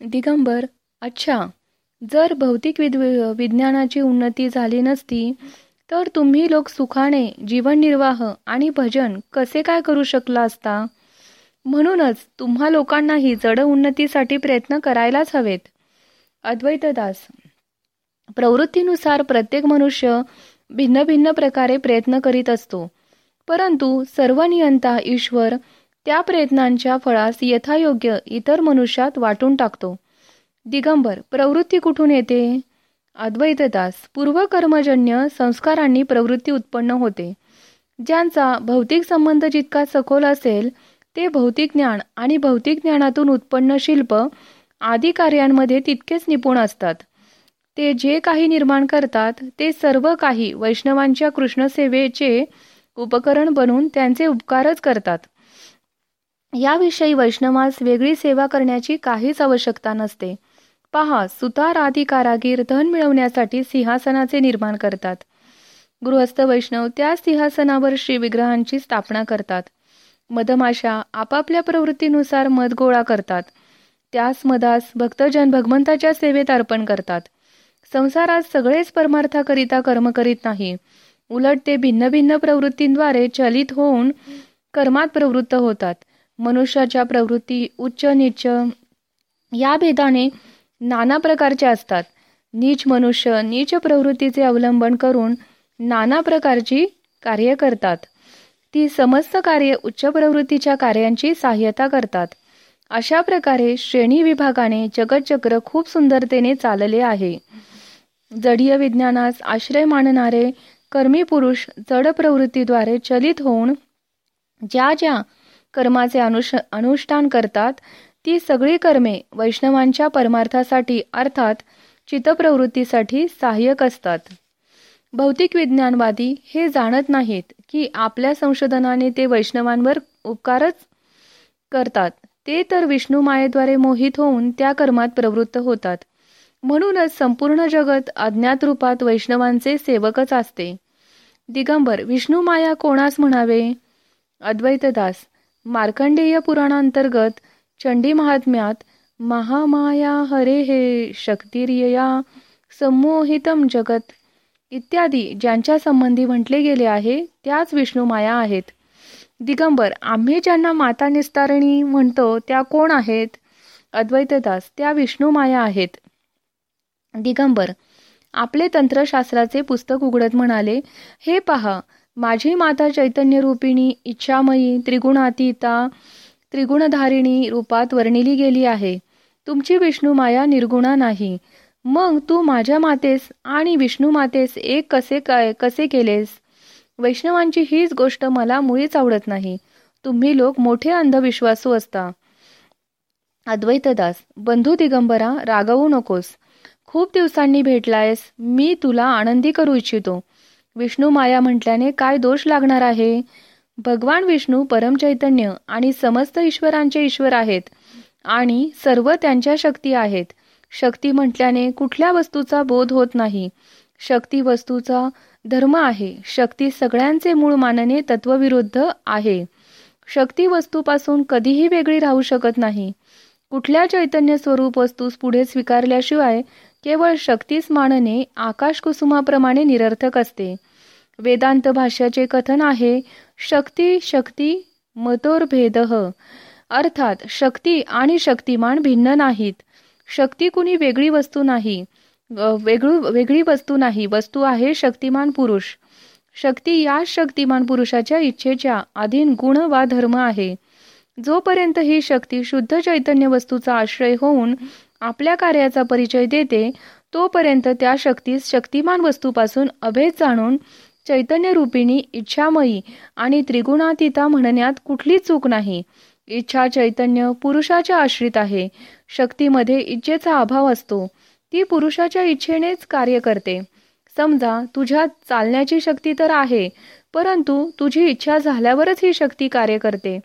दिगंबर अच्छा जर भौतिक विद विज्ञानाची उन्नती झाली नसती तर तुम्ही लोक सुखाने जीवननिर्वाह आणि भजन कसे काय करू शकला असता? म्हणूनच तुम्हा लोकांनाही जड उन्नतीसाठी प्रयत्न करायलाच हवेत. अद्वैतदास प्रवृत्तीनुसार प्रत्येक मनुष्य भिन्न भिन्न प्रकारे प्रयत्न करीत असतो परंतु सर्व नियंता ईश्वर त्या प्रयत्नांच्या फळास यथायोग्य इतर मनुष्यात वाटून टाकतो. दिगंबर प्रवृत्ती कुठून येते? अद्वैतदास पूर्वकर्मजन्य संस्कारांनी प्रवृत्ती उत्पन्न होते. ज्यांचा भौतिक संबंध जितका सखोल असेल ते भौतिक ज्ञान आणि भौतिक ज्ञानातून उत्पन्न शिल्प आदी कार्यांमध्ये तितकेच निपुण असतात. ते जे काही निर्माण करतात ते सर्व काही वैष्णवांच्या कृष्णसेवेचे उपकरण बनून त्यांचे उपकारच करतात. याविषयी वैष्णवास वेगळी सेवा करण्याची काहीच आवश्यकता नसते. पहा सुतार आदी कारागीर धन मिळवण्यासाठी सिंहासनाचे निर्माण करतात. गृहस्थ वैष्णव त्या सिंहासनावर श्रीविग्रहांची स्थापना करतात. मधमाशा आपापल्या प्रवृत्तीनुसार मध गोळा करतात. त्यास मधास भक्तजन भगवंताच्या सेवेत अर्पण करतात. संसारात सगळेच परमार्थाकरिता कर्म करीत नाही. उलट ते भिन्न भिन्न प्रवृत्तींद्वारे चलित होऊन कर्मात प्रवृत्त होतात. मनुष्याच्या प्रवृत्ती उच्च नीच या भेदाने नाना प्रकारच्या असतात. नीच मनुष्य नीच प्रवृत्तीचे अवलंबन करून नाना प्रकारची कार्य करतात. ती समस्त कार्य उच्च प्रवृत्तीच्या कार्यांची सहाय्यता करतात. अशा प्रकारे श्रेणी विभागाने जगतचक्र खूप सुंदरतेने चालले आहे. जडीय विज्ञानास आश्रय मानणारे कर्मी पुरुष जड प्रवृत्तीद्वारे चलित होऊन ज्या ज्या कर्माचे अनुष अनुष्ठान करतात ती सगळी कर्मे वैष्णवांच्या परमार्थासाठी अर्थात चितप्रवृत्तीसाठी सहाय्यक असतात. भौतिक विज्ञानवादी हे जाणत नाहीत की आपल्या संशोधनाने ते वैष्णवांवर उपकारच करतात. ते तर विष्णू मायेद्वारे मोहित होऊन त्या कर्मात प्रवृत्त होतात. म्हणूनच संपूर्ण जगत अज्ञात रूपात वैष्णवांचे सेवकच असते. दिगंबर विष्णू माया कोणास म्हणावे? अद्वैतदास मार्कंडेय पुराणांतर्गत चंडी महात्म्यात महामाया हरे हे शक्तिर्यया संमोहितम जगत इत्यादी ज्यांच्या संबंधी म्हटले गेले आहे त्याच विष्णू माया आहेत. दिगंबर आम्ही ज्यांना माता निस्तारणी म्हणतो त्या कोण आहेत? अद्वैतदास त्या विष्णू माया आहेत. दिगंबर आपले तंत्रशास्त्राचे पुस्तक उघडत म्हणाले हे पहा माझी माता चैतन्य रूपिणी इच्छामयी त्रिगुणातीता त्रिगुणधारिणी रूपात वर्णिली गेली आहे. तुमची विष्णू माया निर्गुणा नाही. मग तू माझ्या मातेस आणि विष्णू मातेस एक कसे काय कसे केलेस? वैष्णवांची हीच गोष्ट मला मुळीच आवडत नाही. तुम्ही लोक मोठे अंधविश्वासू असता. अद्वैतदास बंधू दिगंबरा रागवू नकोस. खूप दिवसांनी भेटलायस. मी तुला आनंदी करू इच्छितो. विष्णू माया म्हटल्याने काय दोष लागणार आहे? भगवान विष्णू परमचैतन्य आणि समस्त ईश्वरांचे ईश्वर आहेत आणि सर्व त्यांच्या शक्ती आहेत. शक्ती म्हटल्याने कुठल्या वस्तूचा बोध होत नाही. शक्ती वस्तूचा धर्म आहे. शक्ती सगळ्यांचे मूळ मानने तत्वविरुद्ध आहे. शक्ती वस्तूपासून कधीही वेगळी राहू शकत नाही. कुठल्या चैतन्य स्वरूप वस्तूस पुढे स्वीकारल्याशिवाय केवळ शक्तीस मानणे आकाश कुसुमाप्रमाणे निरर्थक असते. वेदांत भाष्याचे कथन आहे शक्ती शक्ती मतोरभेद अर्थात शक्ती आणि शक्तिमान भिन्न नाहीत. शक्ती कुणी वेगळी वस्तू नाही. वेगळू वेगळी वस्तू नाही. वस्तू आहे शक्तिमान पुरुष. शक्ती या शक्तिमान पुरुषाच्या इच्छेच्या अधीन गुण वा धर्म आहे. जोपर्यंत ही शक्ती शुद्ध चैतन्य वस्तूचा आश्रय होऊन आपल्या कार्याचा परिचय देते तोपर्यंत त्या शक्तीस शक्तिमान वस्तूपासून अभेद जाणून चैतन्य रूपिणी इच्छामयी आणि त्रिगुणातीता म्हणण्यात कुठली चूक नाही. इच्छा चैतन्य पुरुषाच्या आश्रित आहे. शक्तीमध्ये इच्छेचा अभाव असतो. ती पुरुषाच्या इच्छेनेच कार्य करते. समजा तुझ्यात चालण्याची शक्ती तर आहे परंतु तुझी इच्छा झाल्यावरच ही शक्ती कार्य करते.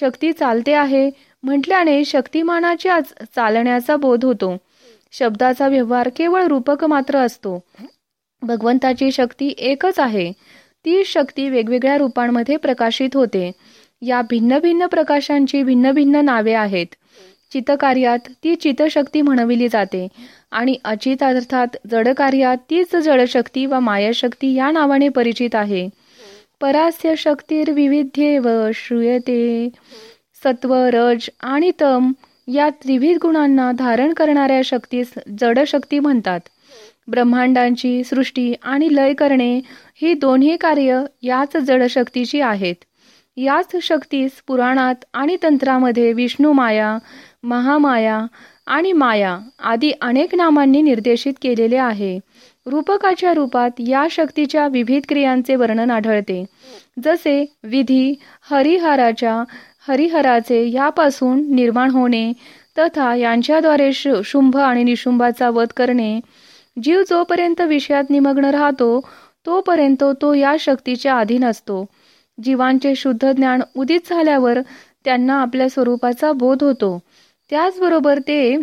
शक्ती चालते आहे म्हटल्याने शक्तिमानाच्या चालण्याचा बोध होतो. शब्दाचा व्यवहार केवळ रूपक मात्र असतो. भगवंताची शक्ती एकच आहे. ती शक्ती वेगवेगळ्या रूपांमध्ये प्रकाशित होते. या भिन्न भिन्न प्रकाशांची भिन्न भिन्न नावे आहेत. चितकार्यात ती चितशक्ती म्हणविली जाते आणि अचित अर्थात जडकार्यात तीच जडशक्ती व मायाशक्ती या नावाने परिचित आहे. परास्य शक्तीर विविध्ये व श्रूयते. सत्व रज आणि तम या त्रिविध गुणांना धारण करणाऱ्या शक्तीस जडशक्ती म्हणतात. ब्रह्मांडांची सृष्टी आणि लय करणे ही दोन्ही कार्य याच जडशक्तीची आहेत. याच शक्तीस पुराणात आणि तंत्रामध्ये विष्णू माया महामाया आणि माया आदी अनेक नामांनी निर्देशित केलेले आहे. रूपकाच्या रूपात या शक्तीच्या विविध क्रियांचे वर्णन आढळते. जसे विधी हरिहराच्या हरिहराचे यापासून निर्माण होणे तथा यांच्याद्वारे शुंभ आणि निशुंभाचा वध करणे जीव जोपर्यंत विषयात निमग्न राहतो तोपर्यंत तो या शक्तीच्या अधीन असतो. जीवांचे शुद्ध ज्ञान उदित झाल्यावर त्यांना आपल्या स्वरूपाचा बोध होतो. त्याचबरोबर ते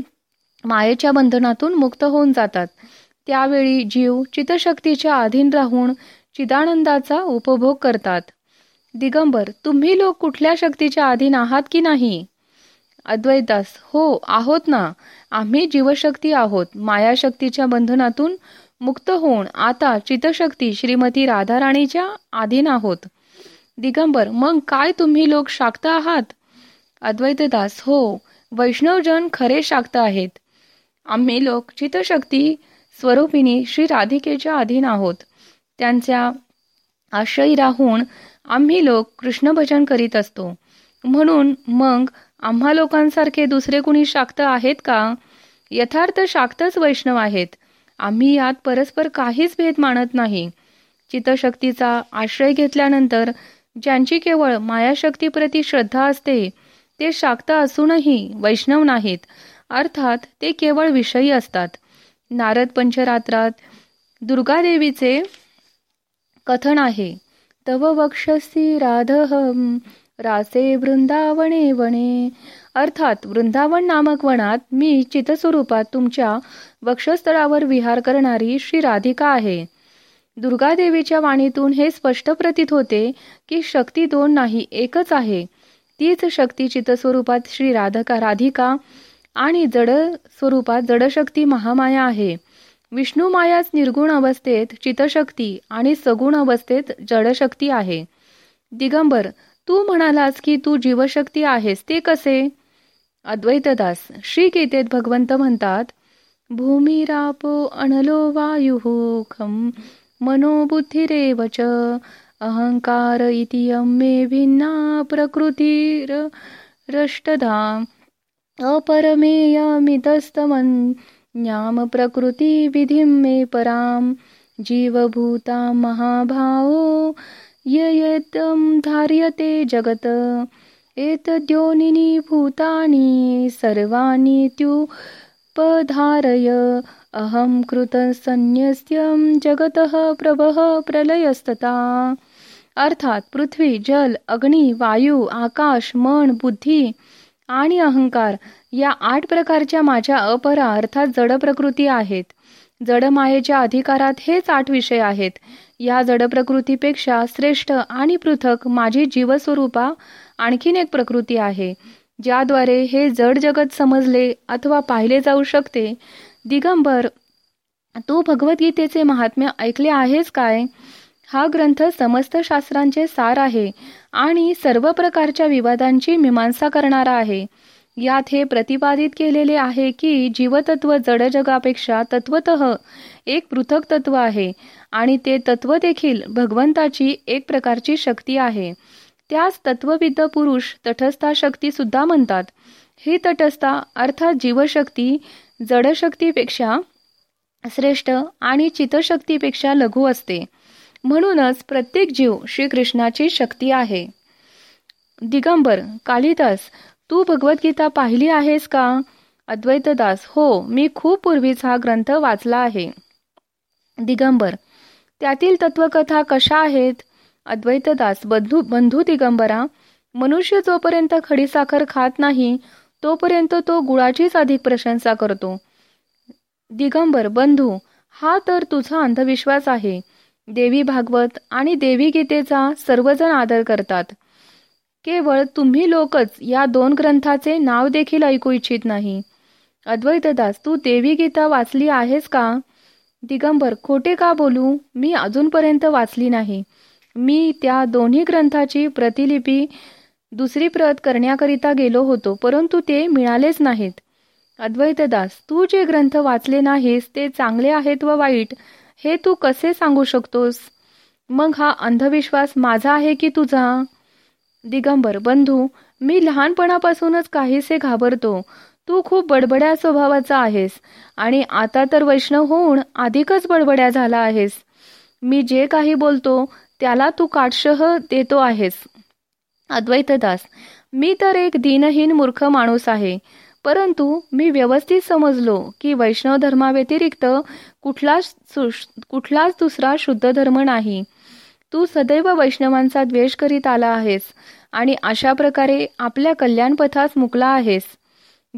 मायेच्या बंधनातून मुक्त होऊन जातात. त्यावेळी जीव चितशक्तीच्या अधीन राहून चिदानंदाचा उपभोग करतात. दिगंबर तुम्ही लोक कुठल्या शक्तीच्या अधीन आहात की नाही? अद्वैतास हो आहोत ना. आम्ही जीवशक्ती आहोत. मायाशक्तीच्या बंधनातून मुक्त होऊन आता चितशक्ती श्रीमती राधाराणीच्या अधीन आहोत. दिगंबर मग काय तुम्ही लोक शाक्त आहात? अद्वैतदास हो वैष्णवजन खरे शाक्त आहेत. आम्ही लोक चितशक्ती स्वरूपिणी श्री राधिकेच्या अधीन आहोत. त्यांच्या आश्रयी राहून आम्ही लोक कृष्ण भजन करीत असतो. म्हणून मग आम्हा लोकांसारखे दुसरे कुणी शाक्त आहेत का? यथार्थ शाक्तच वैष्णव आहेत. आम्ही यात परस्पर काहीच भेद मानत नाही. चितशक्तीचा आश्रय घेतल्यानंतर ज्यांची केवळ मायाशक्तीप्रती श्रद्धा असते ते शाक्त असूनही वैष्णव नाहीत. अर्थात ते केवळ विषयी असतात. नारद पंचरात्रात दुर्गादेवीचे कथन आहे. तव वक्षसी राधहम रासे वृंदावणे वणे. अर्थात वृंदावन नामक वनात मी चितस्वरूपात तुमच्या वक्षस्थळावर विहार करणारी श्री राधिका आहे. दुर्गादेवीच्या वाणीतून हे स्पष्ट प्रतीत होते की शक्ती दोन नाही एकच आहे. तीच शक्ती चितस्वरूपात श्री राधका राधिका आणि जड स्वरूपात जडशक्ती महामाया आहे. विष्णू मायाच निर्गुण अवस्थेत चितशक्ती आणि सगुण अवस्थेत जडशक्ती आहे. दिगंबर तू म्हणालास की तू जीवशक्ती आहेस ते कसे? अद्वैतदास श्री गीतेत भगवंत म्हणतात भूमिरापो अनलो वायु खम मनोबुद्धिरेव च अहंकार इति मे भिन्ना प्रकृतीर रष्टधाम अपरमेयमितस्तमन्याम प्रकृती विधिं मे पराम जीवभूता महाभावो ययतं धार्यते जगत। एतद्योनिनी भूतानि सर्वाणि त्युपधारय अहं कृतसन्न्यस्यं जगतः प्रभः प्रलयस्तता। अर्थात पृथ्वी जल अग्नी वायू आकाश मन बुद्धी आणि अहंकार या आठ प्रकारच्या माझ्या अपरा अर्थात जड प्रकृती आहेत. जडमायेच्या अधिकारात हेच आठ विषय आहेत. या जड प्रकृतीपेक्षा श्रेष्ठ आणि पृथक माझी जीवस्वरूपा आणखीन एक प्रकृती आहे ज्याद्वारे हे जड जगत समजले अथवा पाहिले जाऊ शकते. दिगंबर तू भगवद्गीतेचे महात्म्य ऐकले आहेस काय? हा ग्रंथ समस्त शास्त्रांचे सार आहे आणि सर्व प्रकारच्या विवादांची मीमांसा करणारा आहे. यात हे प्रतिपादित केलेले आहे की जीवतत्व जड जगापेक्षा तत्वत एक पृथक तत्व आहे आणि ते तत्व देखील भगवंताची एक प्रकारची शक्ती आहे. त्यास तत्वविद्ध पुरुष तटस्था शक्ती सुद्धा म्हणतात. ही तटस्था अर्थात जीवशक्ती जडशक्तीपेक्षा श्रेष्ठ आणि चितशक्तीपेक्षा लघु असते. म्हणूनच प्रत्येक जीव श्रीकृष्णाची शक्ती आहे. दिगंबर कालिदास तू भगवद्गीता पाहिली आहेस का? अद्वैतदास हो मी खूप पूर्वीच हा ग्रंथ वाचला आहे. दिगंबर त्यातील तत्वकथा कशा आहेत? अद्वैतदास बंधू बंधू दिगंबरा मनुष्य जोपर्यंत खडीसाखर खात नाही तोपर्यंत तो गुळाचीच अधिक प्रशंसा करतो. दिगंबर बंधू हा तर तुझा अंधविश्वास आहे. देवी भागवत आणि देवी गीतेचा सर्वजण आदर करतात. केवळ तुम्ही लोकच या दोन ग्रंथाचे नाव देखील ऐकू इच्छित नाही. अद्वैतदास तू देवी गीता वाचली आहेस का? दिगंबर खोटे का बोलू? मी अजूनपर्यंत वाचली नाही. मी त्या दोन्ही ग्रंथाची प्रतिलिपी दुसरी प्रत करण्याकरिता गेलो होतो परंतु ते मिळालेच नाहीत. अद्वैतदास तू जे ग्रंथ वाचले नाहीस ते चांगले आहेत व वाईट हे तू कसे सांगू शकतोस? मग हा अंधविश्वास माझा आहे की तुझा? दिगंबर बंधू मी लहानपणापासूनच काहीसे घाबरतो. तू खूप बडबड्या स्वभावाचा आहेस. आणि आता तर वैष्णव होऊन अधिकच बडबड्या झाला आहेस. मी जे काही बोलतो त्याला तू काटशह देतो आहेस. अद्वैतदास मी तर एक दिनहीन मूर्ख माणूस आहे. परंतु मी व्यवस्थित समजलो की वैष्णव धर्माव्यतिरिक्त कुठलाच कुठलाच दुसरा शुद्ध धर्म नाही. तू सदैव वैष्णवांचा द्वेष करीत आला आहेस आणि अशा प्रकारे आपल्या कल्याणपथास मुकला आहेस.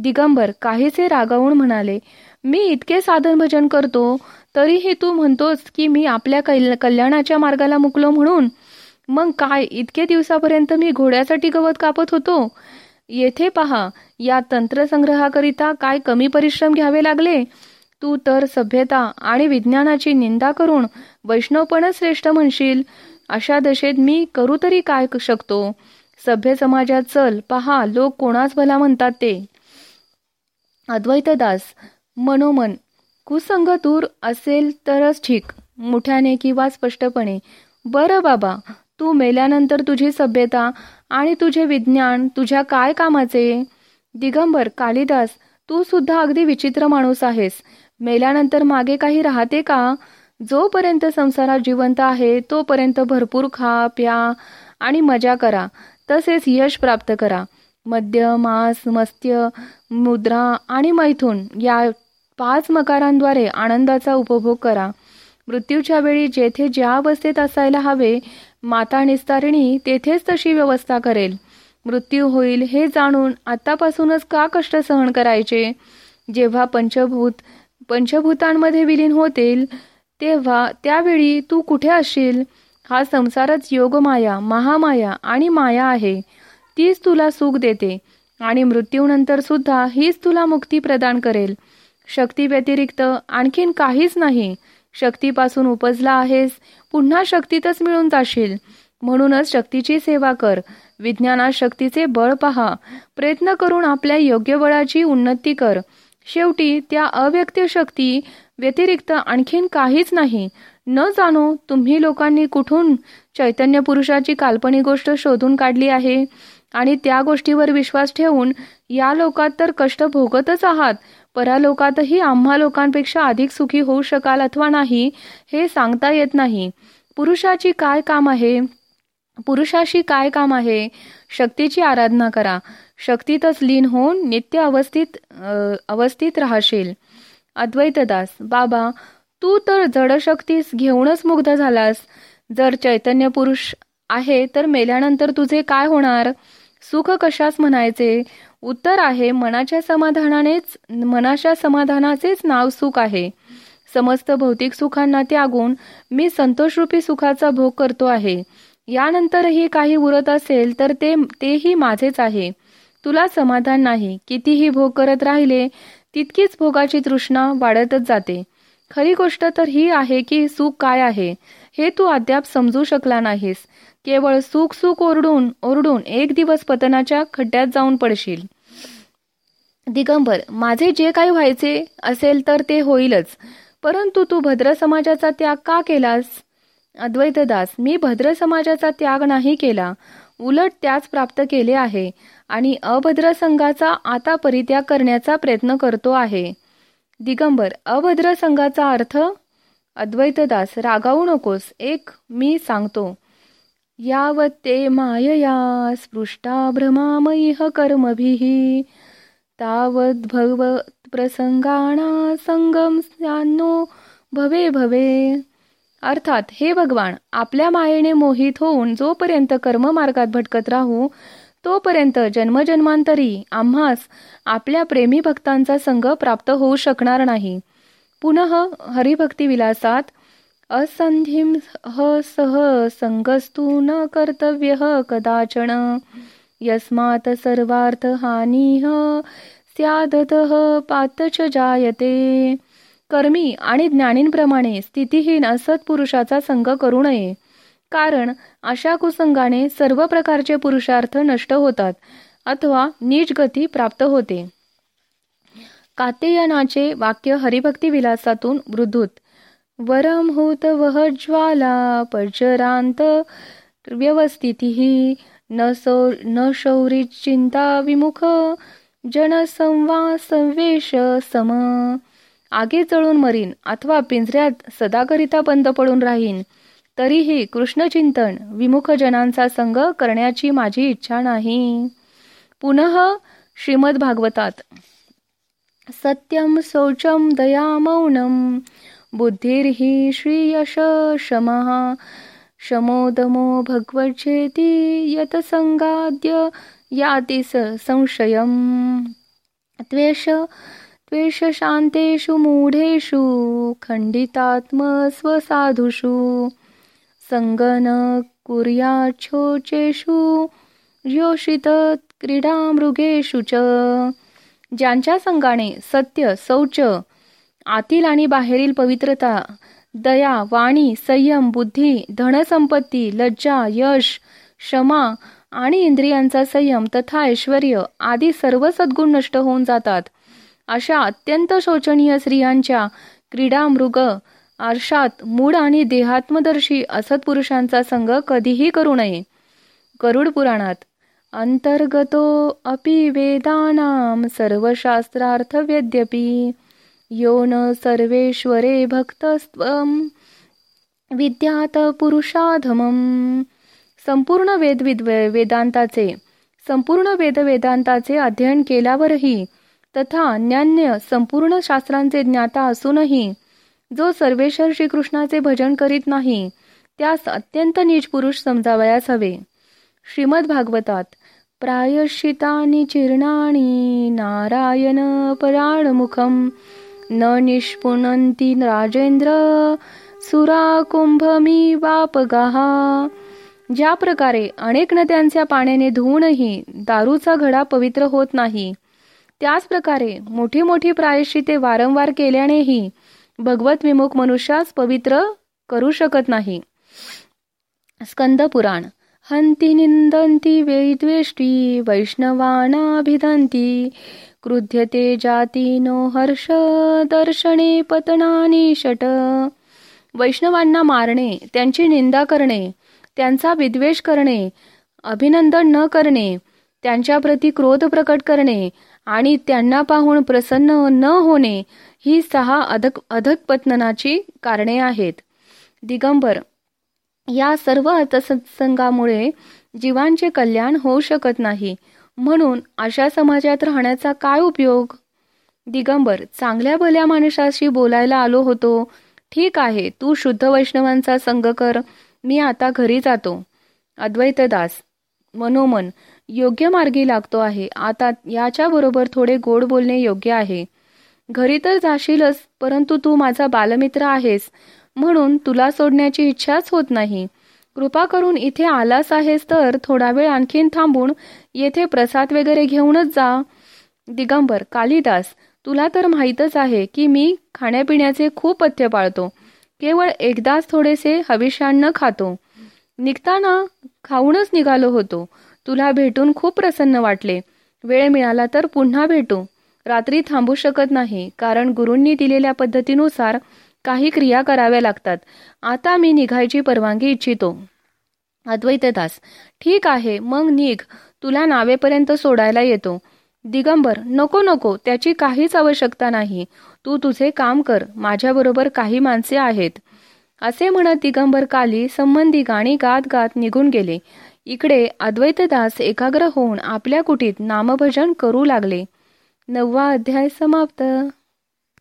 दिगंबर काहीसे रागावून म्हणाले मी इतके साधन भजन करतो तरीही तू म्हणतोस की मी आपल्या कल्याणाच्या मार्गाला मुकलो म्हणून. मग काय इतके दिवसापर्यंत मी घोड्यासाठी गवत कापत होतो? येथे पहा या तंत्रसंग्रहाकरिता काय कमी परिश्रम घ्यावे लागले? तू तर सभ्यता आणि विज्ञानाची निंदा करून वैष्णवपणच श्रेष्ठ म्हणशील. अशा दशेत मी करू तरी काय शकतो? सभ्य समाजात चल पहा लोक कोणाच भला म्हणतात ते? अद्वैतदास मनोमन कुसंग दूर असेल तरच ठीक मोठ्याने किंवा स्पष्टपणे बरं बाबा तू मेल्यानंतर तुझी सभ्यता आणि तुझे विज्ञान तुझ्या काय कामाचे? दिगंबर कालिदास तू सुद्धा अगदी विचित्र माणूस आहेस. मेल्यानंतर मागे काही राहते का? जोपर्यंत संसारात जिवंत आहे तोपर्यंत भरपूर खा प्या आणि मजा करा. तसेच यश प्राप्त करा. मद्य मांस मत्स्य मुद्रा आणि मैथुन या पाच मकारांद्वारे आनंदाचा उपभोग करा. मृत्यूच्या वेळी जेथे ज्या अवस्थेत असायला हवे माता निस्तारिणी तेथेच तशी व्यवस्था करेल. मृत्यू होईल हे जाणून आतापासूनच का कष्ट सहन करायचे? जेव्हा पंचभूत पंचभूतांमध्ये विलीन होतील तेव्हा त्यावेळी तू कुठे असशील? हा संसारच योगमाया महामाया आणि माया आहे. तीच तुला सुख देते आणि मृत्यूनंतर सुद्धा हीच तुला मुक्ती प्रदान करेल. शक्ती व्यतिरिक्त आणखीन काहीच नाही. शक्तीपासून उपजला आहेस पुन्हा शक्तीतच मिळून जाशील. म्हणूनच शक्तीची सेवा कर. विज्ञानात शक्तीचे बळ पहा. प्रयत्न करून आपल्या योग्य बळाची उन्नती कर. शेवटी त्या अव्यक्त शक्ती व्यतिरिक्त आणखीन काहीच नाही. न जाणो तुम्ही लोकांनी कुठून चैतन्य पुरुषाची काल्पनिक गोष्ट शोधून काढली आहे. आणि त्या गोष्टीवर विश्वास ठेवून या लोकात तर कष्ट भोगतच आहात. परालोकातही आम्हा लोकांपेक्षा अधिक सुखी होऊ शकाल अथवा नाही हे सांगता येत नाही. पुरुषाची काय काम आहे? पुरुषाशी काय काम आहे? शक्तीची आराधना करा. शक्तीतच लीन होऊन नित्य अवस्थित अवस्थित राहशील. अद्वैतदास बाबा तू तर जडशक्तीस घेऊनच मुग्ध झालास. जर चैतन्य पुरुष आहे तर मेल्यानंतर तुझे काय होणार? सुख कशास म्हणायचे? उत्तर आहे मनाच्या समाधानानेच मनाच्या समाधानाचेच नाव सुख आहे. समस्त भौतिक सुखांना त्यागून मी संतोषरूपी सुखाचा भोग करतो आहे. यानंतरही काही उरत असेल तर ते तेही माझेच आहे. तुला समाधान नाही कितीही भोग करत राहिले तितकीच भोगाची तृष्णा वाढतच जाते. खरी गोष्ट तर ही आहे की सुख काय आहे? हे तू अद्याप समजू शकला नाहीस. केवळ सुख सुख ओरडून ओरडून एक दिवस पतनाच्या खड्ड्यात जाऊन पडशील. दिगंबर माझे जे काही व्हायचे असेल तर ते होईलच. परंतु तू भद्र समाजाचा त्याग का केलास? अद्वैतदास मी भद्र समाजाचा त्याग नाही केला. उलट त्याच प्राप्त केले आहे आणि अभद्र संघाचा आता परित्याग करण्याचा प्रयत्न करतो आहे. दिगंबर अभद्र संघाचा अर्थ? अद्वैतदास रागावू नकोस. एक मी सांगतो. यावत्ते मायया स्पृष्टा भ्रमामयीह कर्मभिः। तावत भगवत प्रसंगाणा संगम भवे भवे। अर्थात हे भगवान आपल्या मायेने मोहित होऊन जोपर्यंत कर्ममार्गात भटकत राहू तोपर्यंत जन्मजन्मांतरी आम्हास आपल्या प्रेमी भक्तांचा संघ प्राप्त होऊ शकणार नाही। पुनः हरिभक्ती विलासात असंधिम सह संगस्तू न कर्तव्य कदाचन। यस्मात सर्वार्थ हानिह स्यादतः पातच जायते। कर्मी आणि ज्ञानींप्रमाणे स्थितीहीन असत पुरुषाचा संग करू नये। कारण अशा कुसंगाने सर्व प्रकारचे पुरुषार्थ नष्ट होतात अथवा नीच गती प्राप्त होते। कातेयनाचे वाक्य हरिभक्ती विलासातून वृद्धूत। वरमहूत वह ज्वाला पजरांत व्यवस्थिती। न सौ न शौरी चिंता विमुख जनसंवा संवेश सम। आगे चळून मरीन अथवा पिंजऱ्यात सदाकरिता बंद पडून राहीन तरीही कृष्णचिंतन विमुख जनांचा संग करण्याची माझी इच्छा नाही। पुनः श्रीमद भागवतात सत्यम शौचम दया मौनम बुद्धिर्हि श्रीयश शमः। शमोदमो भगवच्चेति यतसंगाद्य याति संशयम्। त्वेष त्वेषशान्तेषु मूढेषु खण्डितात्मस्वसाधुषु। संगन कुर्याचोचेषु योषित क्रीडामृगेषु च। ज्यांच्या संघाने सत्य शौच आतील आणि बाहेरील पवित्रता दया वाणी संयम बुद्धी धनसंपत्ती लज्जा यश क्षमा आणि इंद्रियांचा संयम तथा ऐश्वर आदी सर्व सद्गुण नष्ट होऊन जातात. अशा अत्यंत शोचनीय स्त्रियांच्या क्रीडा मृग आरशात मूळ आणि देहात्मदर्शी असत पुरुषांचा संग कधीही करू नये. गरुड पुराणात अंतर्गतो अपि वेदानाम सर्वशास्त्रार्थ वेद्यपी यो न सर्वेश्वरे भक्तस्व विद्यात पुरुषाधमम संपूर्ण वेद वेदांताचे संपूर्ण वेद वेदांताचे अध्ययन केल्यावरही तथा अन्यान्य संपूर्ण शास्त्रांचे ज्ञाता असूनही जो सर्वेश्वर श्रीकृष्णाचे भजन करीत नाही त्यास अत्यंत नीच पुरुष समजावयास हवे. श्रीमद भागवतात प्रायश्चितानी चिरणाणी नारायण पराणमुखम। न निष्पुनंती राजेंद्र सुरा कुंभमी वापगाहा ज्या प्रकारे अनेक नद्यांच्या पाण्याने धुवूनही दारूचा घडा पवित्र होत नाही त्याच प्रकारे मोठी मोठी प्रायश्चिते वारंवार केल्यानेही भगवत विमुख मनुष्यास पवित्र करू शकत नाही. स्कंद पुराण हंती निंदंती वैद्वेष्टी वैष्णवानाभिदंती क्रुध्यते जाती नो हर्ष दर्शने पतनानी शट वैष्णवांना मारणे त्यांची निंदा करणे त्यांचा विद्वेष करणे अभिनंदन न करणे त्यांच्याप्रती क्रोध प्रकट करणे आणि त्यांना पाहून प्रसन्न न होणे ही सहा अधक अधकपतनाची कारणे आहेत. दिगंबर या सर्व अर्थसत्संगामुळे जीवांचे कल्याण होऊ शकत नाही. म्हणून अशा समाजात राहण्याचा काय उपयोग? दिगंबर चांगल्या भल्या माणसाशी बोलायला आलो होतो. ठीक आहे तू शुद्ध वैष्णवांचा संग कर. मी आता घरी जातो. अद्वैतदास मनोमन योग्य मार्गी लागतो आहे. आता याच्या बरोबर थोडे गोड बोलणे योग्य आहे. घरी तर जाशीलच परंतु तू माझा बालमित्र आहेस. म्हणून तुला सोडण्याची इच्छाच होत नाही. कृपा करून इथे आलास आहेस तर थोडा वेळ आणखीन थांबून येथे प्रसाद वगैरे घेऊनच जा. दिगंबर कालिदास तुला तर माहीतच आहे की मी खाण्यापिण्याचे खूप पथ्य पाळतो. केवळ एकदाच थोडेसे हविष्यान्न खातो. निघताना खाऊनच निघालो होतो. तुला भेटून खूप प्रसन्न वाटले. वेळ मिळाला तर पुन्हा भेटू. रात्री थांबू शकत नाही कारण गुरूंनी दिलेल्या पद्धतीनुसार काही क्रिया कराव्या लागतात. आता मी निघायची परवानगी इच्छितो. अद्वैतदास ठीक आहे मग निघ. तुला नावेपर्यंत सोडायला येतो. दिगंबर नको नको त्याची काहीच आवश्यकता नाही. तू तुझे काम कर माझ्याबरोबर काही माणसे आहेत. असे म्हणत दिगंबर काली संबंधी गाणी गात गात निघून गेले. इकडे अद्वैतदास एकाग्र होऊन आपल्या कुटीत नामभजन करू लागले. नववा अध्याय समाप्त.